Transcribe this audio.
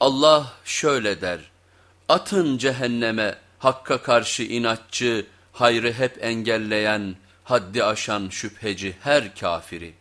Allah şöyle der, atın cehenneme hakka karşı inatçı, hayrı hep engelleyen, haddi aşan şüpheci her kafiri.